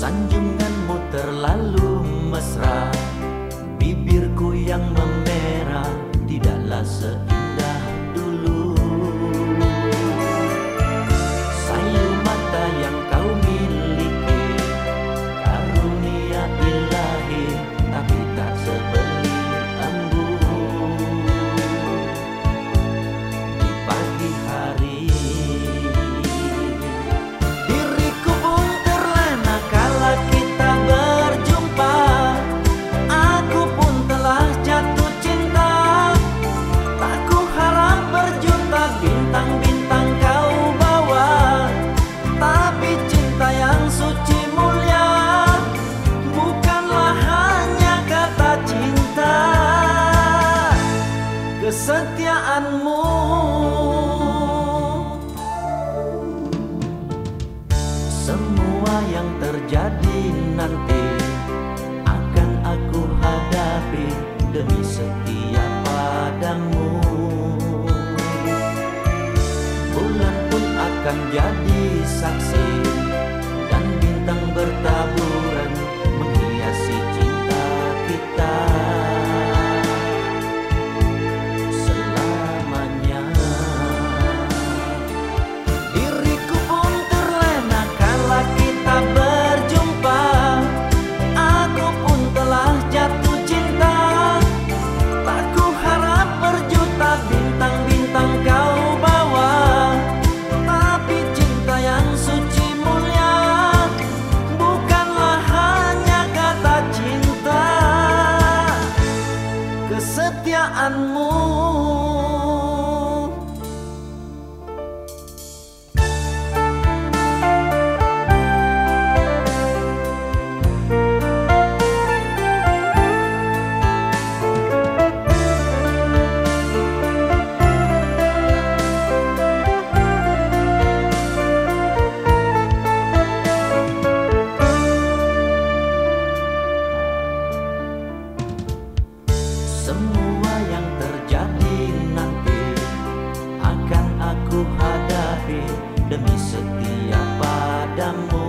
Sanjunganmu terlalu mesra. Bibirku yang memerah Tidaklah seimbang kesetiaanmu. Semua yang terjadi nanti Akan aku hadapi demi setia padamu. Bulan pun akan jadi saksi Semua yang terjadi nanti akan aku hadapi demi setia padamu.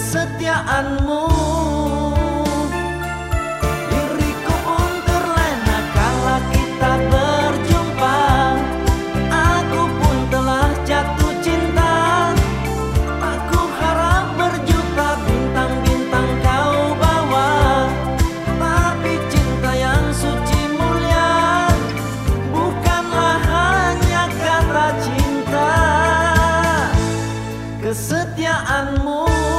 Kesetiaanmu. Diriku pun terlena kala kita berjumpa. Aku pun telah jatuh cinta. Aku harap berjuta bintang-bintang kau bawa. Tapi cinta yang suci mulia Bukanlah hanya kata cinta. Kesetiaanmu